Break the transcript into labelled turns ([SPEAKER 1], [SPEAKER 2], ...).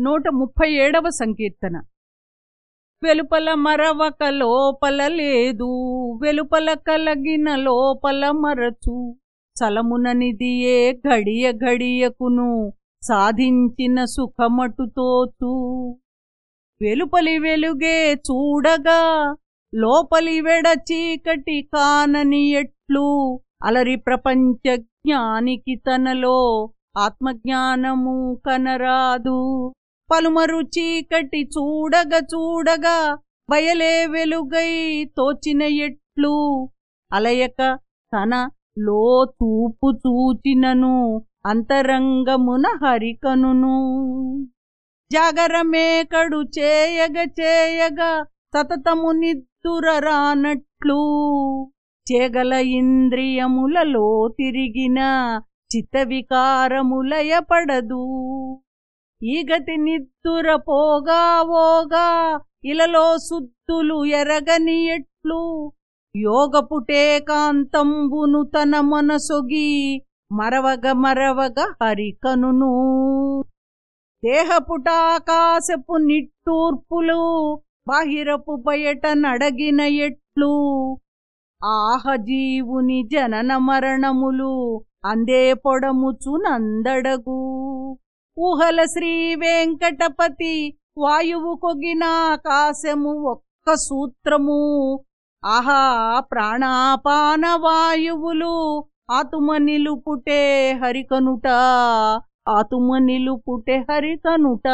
[SPEAKER 1] నూట ముప్పై ఏడవ సంకీర్తన. వెలుపల మరవక లోపల లేదు వెలుపల కలగిన లోపల మరచు. చలముననిదియే గడియ గడియకును సాధించిన సుఖమటుతోచు వెలుపలి వెలుగే చూడగా లోపలి వెడ చీకటి కానని ఎట్లు. అలరి ప్రపంచ జ్ఞానికి తనలో ఆత్మజ్ఞానము కనరాదు. పలుమరు చీకటి చూడగ చూడగా బయలే వెలుగై తోచిన ఎట్లు. అలయక తన లో తూపు చూచినను అంతరంగమున హరికనును. జాగరమేకడు చేయగ చేయగా సతతము నిద్దుర రానట్లు చేగల ఇంద్రియములలో తిరిగిన చిత్తవికారములయపడదు. ఈ గతి నిద్దుర ఓగా ఇలలో సుత్తులు ఎరగని ఎట్లు. యోగపుటే కాంతంబును తన మనసొగి మరవగ మరవగ హరికనును. దేహపుటాకాశపు నిట్టూర్పులు బాహిరపు బయట నడగిన ఎట్లు. ఆహజీవుని జనన మరణములు అందే పొడముచునందడగు ఊహల శ్రీ వెంకటపతి వాయువు కొగిన ఆకాశము ఒక్క సూత్రము. ఆహా ప్రాణాపాన వాయువులు ఆతుమ నిలుపుటే హరికనుట. ఆతుమ నిలుపుటే హరికనుట.